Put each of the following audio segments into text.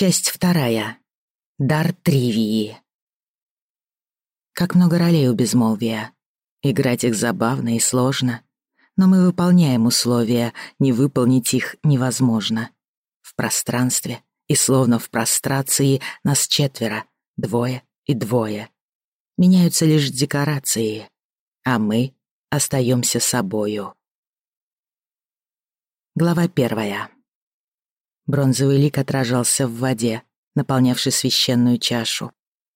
Часть вторая. Дар Тривии. Как много ролей у безмолвия. Играть их забавно и сложно. Но мы выполняем условия, не выполнить их невозможно. В пространстве и словно в прострации нас четверо, двое и двое. Меняются лишь декорации, а мы остаемся собою. Глава первая. Бронзовый лик отражался в воде, наполнявшей священную чашу.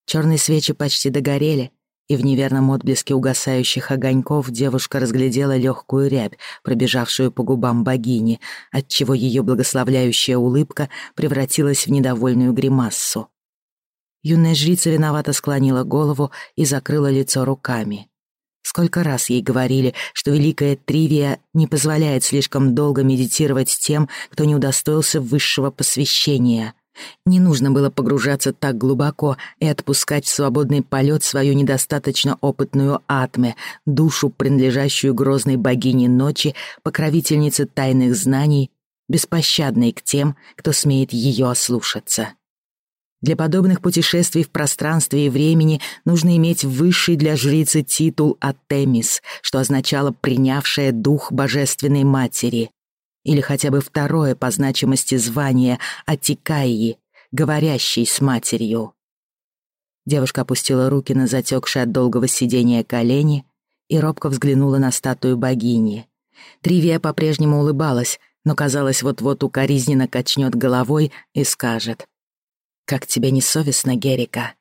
Черные свечи почти догорели, и в неверном отблеске угасающих огоньков девушка разглядела легкую рябь, пробежавшую по губам богини, отчего ее благословляющая улыбка превратилась в недовольную гримассу. Юная жрица виновато склонила голову и закрыла лицо руками. Сколько раз ей говорили, что великая Тривия не позволяет слишком долго медитировать тем, кто не удостоился высшего посвящения. Не нужно было погружаться так глубоко и отпускать в свободный полет свою недостаточно опытную атме, душу, принадлежащую грозной богине ночи, покровительнице тайных знаний, беспощадной к тем, кто смеет ее ослушаться. Для подобных путешествий в пространстве и времени нужно иметь высший для жрицы титул Атемис, что означало «принявшая дух Божественной Матери», или хотя бы второе по значимости звание Атикаи, говорящей с матерью. Девушка опустила руки на затекшие от долгого сидения колени и робко взглянула на статую богини. Тривия по-прежнему улыбалась, но казалось, вот-вот укоризненно качнет головой и скажет как тебе не совестно, Герика?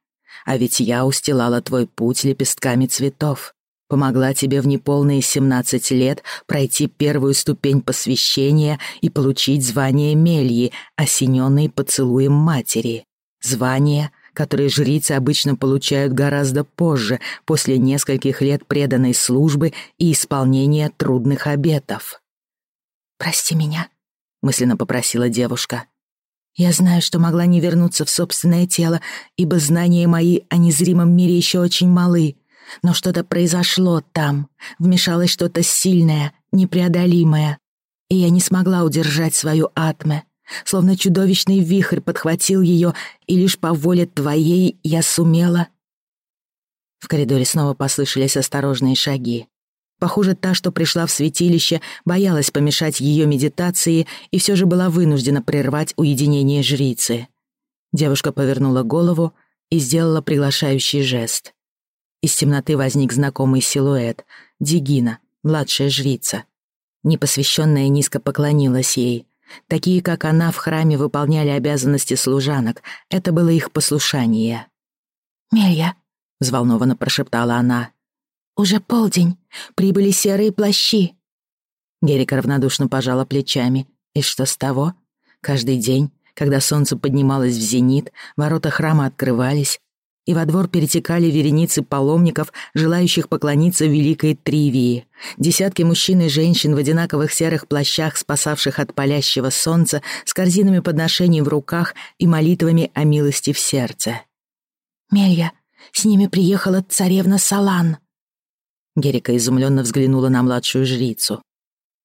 А ведь я устилала твой путь лепестками цветов, помогла тебе в неполные семнадцать лет пройти первую ступень посвящения и получить звание Мельи, осененной поцелуем матери. Звание, которое жрицы обычно получают гораздо позже, после нескольких лет преданной службы и исполнения трудных обетов. «Прости меня», — мысленно попросила девушка. Я знаю, что могла не вернуться в собственное тело, ибо знания мои о незримом мире еще очень малы. Но что-то произошло там, вмешалось что-то сильное, непреодолимое. И я не смогла удержать свою атме. Словно чудовищный вихрь подхватил ее, и лишь по воле твоей я сумела... В коридоре снова послышались осторожные шаги. Похоже, та, что пришла в святилище, боялась помешать ее медитации и все же была вынуждена прервать уединение жрицы. Девушка повернула голову и сделала приглашающий жест. Из темноты возник знакомый силуэт — Дигина, младшая жрица. Непосвященная низко поклонилась ей. Такие, как она, в храме выполняли обязанности служанок. Это было их послушание. «Мелья», — взволнованно прошептала она, «Уже полдень. Прибыли серые плащи». Герика равнодушно пожала плечами. И что с того? Каждый день, когда солнце поднималось в зенит, ворота храма открывались, и во двор перетекали вереницы паломников, желающих поклониться великой Тривии. Десятки мужчин и женщин в одинаковых серых плащах, спасавших от палящего солнца, с корзинами подношений в руках и молитвами о милости в сердце. «Мелья, с ними приехала царевна Салан», Герика изумленно взглянула на младшую жрицу.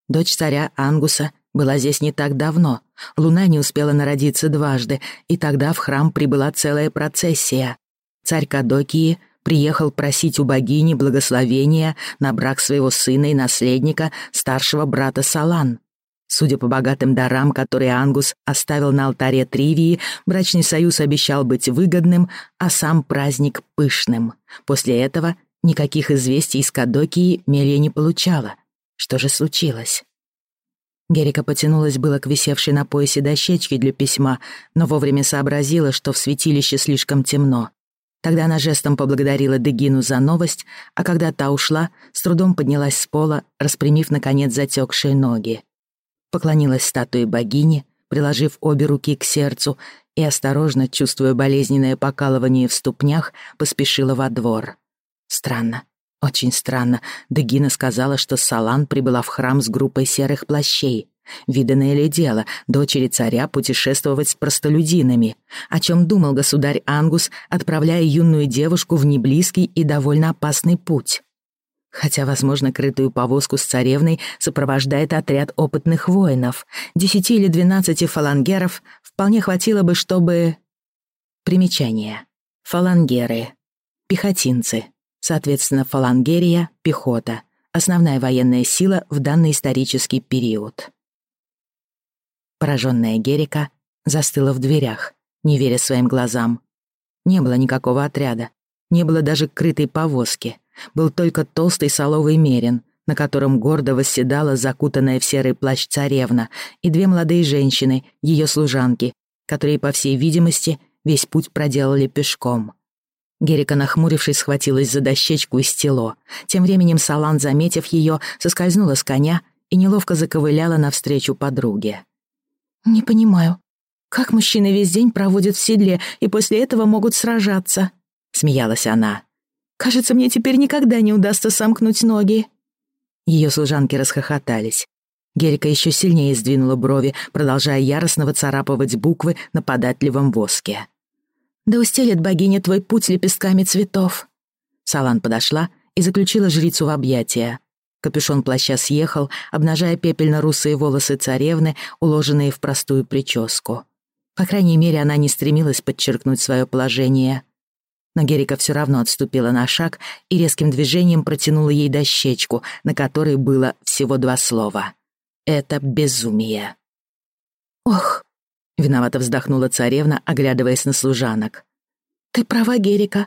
Дочь царя Ангуса была здесь не так давно. Луна не успела народиться дважды, и тогда в храм прибыла целая процессия. Царь Кадокии приехал просить у богини благословения на брак своего сына и наследника, старшего брата Салан. Судя по богатым дарам, которые Ангус оставил на алтаре Тривии, брачный союз обещал быть выгодным, а сам праздник — пышным. После этого Никаких известий из Кадокии Мелья не получала. Что же случилось? Герика потянулась было к висевшей на поясе дощечке для письма, но вовремя сообразила, что в святилище слишком темно. Тогда она жестом поблагодарила Дегину за новость, а когда та ушла, с трудом поднялась с пола, распрямив, наконец, затекшие ноги. Поклонилась статуе богини, приложив обе руки к сердцу и, осторожно, чувствуя болезненное покалывание в ступнях, поспешила во двор. Странно, очень странно. Дегина сказала, что Салан прибыла в храм с группой серых плащей. Виданное ли дело дочери царя путешествовать с простолюдинами? О чем думал государь Ангус, отправляя юную девушку в неблизкий и довольно опасный путь? Хотя, возможно, крытую повозку с царевной сопровождает отряд опытных воинов. Десяти или двенадцати фалангеров вполне хватило бы, чтобы... Примечание. Фалангеры. Пехотинцы. Соответственно, фалангерия — пехота. Основная военная сила в данный исторический период. Пораженная Герика застыла в дверях, не веря своим глазам. Не было никакого отряда, не было даже крытой повозки. Был только толстый соловый мерин, на котором гордо восседала закутанная в серый плащ царевна и две молодые женщины, ее служанки, которые, по всей видимости, весь путь проделали пешком. Герика, нахмурившись, схватилась за дощечку и стело. Тем временем Салан, заметив ее, соскользнула с коня и неловко заковыляла навстречу подруге. «Не понимаю, как мужчины весь день проводят в седле и после этого могут сражаться?» — смеялась она. «Кажется, мне теперь никогда не удастся сомкнуть ноги». Ее служанки расхохотались. Герика еще сильнее сдвинула брови, продолжая яростно выцарапывать буквы на податливом воске. «Да устелит богиня твой путь лепестками цветов». Салан подошла и заключила жрицу в объятия. Капюшон плаща съехал, обнажая пепельно-русые волосы царевны, уложенные в простую прическу. По крайней мере, она не стремилась подчеркнуть свое положение. Но Герика все равно отступила на шаг и резким движением протянула ей дощечку, на которой было всего два слова. «Это безумие». «Ох!» — виновато вздохнула царевна, оглядываясь на служанок. «Ты права, Герика.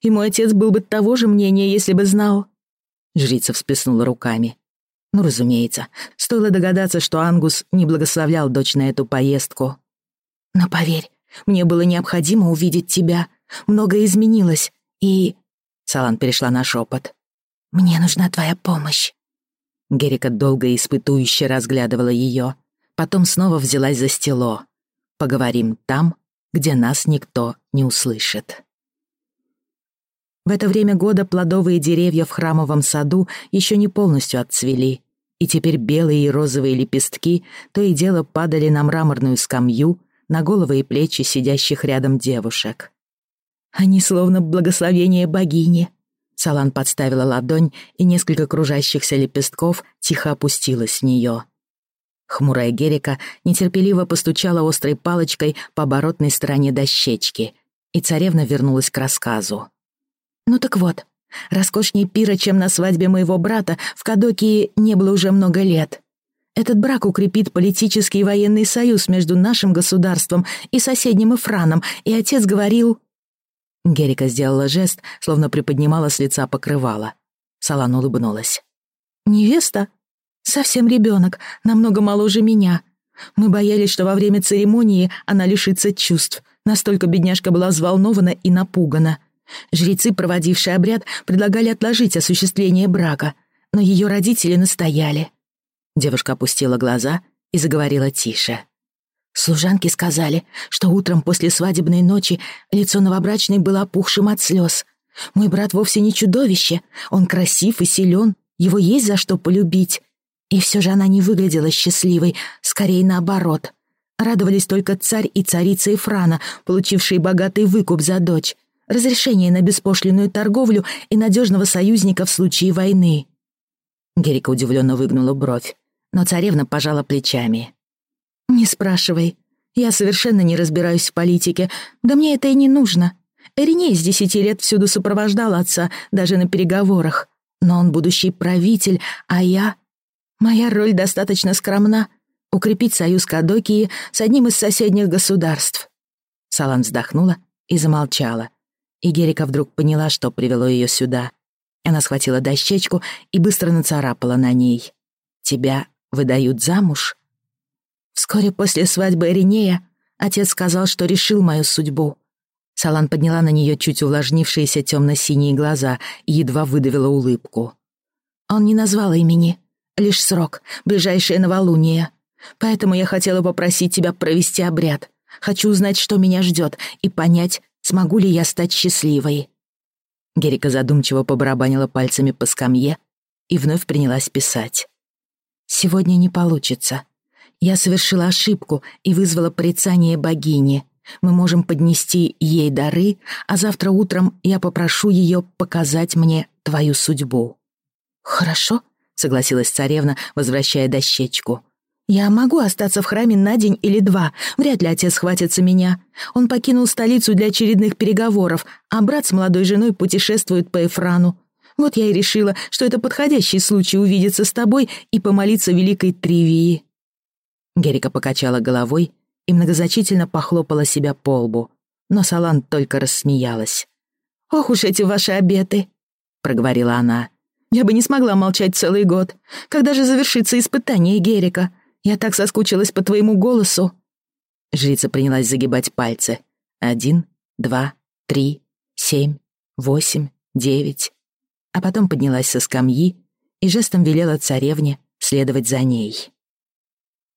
И мой отец был бы того же мнения, если бы знал». Жрица всплеснула руками. Ну, разумеется, стоило догадаться, что Ангус не благословлял дочь на эту поездку. «Но поверь, мне было необходимо увидеть тебя. Многое изменилось, и...» Салан перешла на шепот. «Мне нужна твоя помощь». Герика долго и испытующе разглядывала ее, потом снова взялась за стело. «Поговорим там, где нас никто не услышит». В это время года плодовые деревья в храмовом саду еще не полностью отцвели, и теперь белые и розовые лепестки то и дело падали на мраморную скамью, на головы и плечи сидящих рядом девушек. «Они словно благословение богини», Салан подставила ладонь, и несколько кружащихся лепестков тихо опустилось с нее. Хмурая Герика нетерпеливо постучала острой палочкой по оборотной стороне дощечки, и царевна вернулась к рассказу. Ну так вот, роскошней пира, чем на свадьбе моего брата, в Кадокии не было уже много лет. Этот брак укрепит политический и военный союз между нашим государством и соседним Эфраном, и отец говорил...» Герика сделала жест, словно приподнимала с лица покрывала. Салан улыбнулась. «Невеста? Совсем ребенок, намного моложе меня. Мы боялись, что во время церемонии она лишится чувств. Настолько бедняжка была взволнована и напугана. Жрецы, проводившие обряд, предлагали отложить осуществление брака, но ее родители настояли. Девушка опустила глаза и заговорила тише. Служанки сказали, что утром после свадебной ночи лицо новобрачной было опухшим от слез. Мой брат вовсе не чудовище, он красив и силен, его есть за что полюбить. И все же она не выглядела счастливой, скорее наоборот. Радовались только царь и царица Ефрана, получившие богатый выкуп за дочь разрешение на беспошлинную торговлю и надежного союзника в случае войны. Герика удивленно выгнула бровь, но царевна пожала плечами. «Не спрашивай. Я совершенно не разбираюсь в политике. Да мне это и не нужно. Эриней с десяти лет всюду сопровождал отца, даже на переговорах. Но он будущий правитель, а я... Моя роль достаточно скромна — укрепить союз Кадокии с одним из соседних государств». Салан вздохнула и замолчала, и Герика вдруг поняла, что привело ее сюда. Она схватила дощечку и быстро нацарапала на ней. «Тебя выдают замуж?» Вскоре после свадьбы Эринея отец сказал, что решил мою судьбу. Салан подняла на нее чуть увлажнившиеся темно-синие глаза и едва выдавила улыбку. Он не назвал имени, лишь срок, ближайшее новолуние. Поэтому я хотела попросить тебя провести обряд. Хочу узнать, что меня ждет, и понять, Смогу ли я стать счастливой?» Герика задумчиво побарабанила пальцами по скамье и вновь принялась писать. «Сегодня не получится. Я совершила ошибку и вызвала порицание богини. Мы можем поднести ей дары, а завтра утром я попрошу ее показать мне твою судьбу». «Хорошо», — согласилась царевна, возвращая дощечку. «Я могу остаться в храме на день или два. Вряд ли отец хватится меня. Он покинул столицу для очередных переговоров, а брат с молодой женой путешествует по Эфрану. Вот я и решила, что это подходящий случай увидеться с тобой и помолиться великой Тривии». Герика покачала головой и многозначительно похлопала себя по лбу, но Салан только рассмеялась. «Ох уж эти ваши обеты!» — проговорила она. «Я бы не смогла молчать целый год. Когда же завершится испытание Герика? Я так соскучилась по твоему голосу». Жрица принялась загибать пальцы. Один, два, три, семь, восемь, девять. А потом поднялась со скамьи и жестом велела царевне следовать за ней.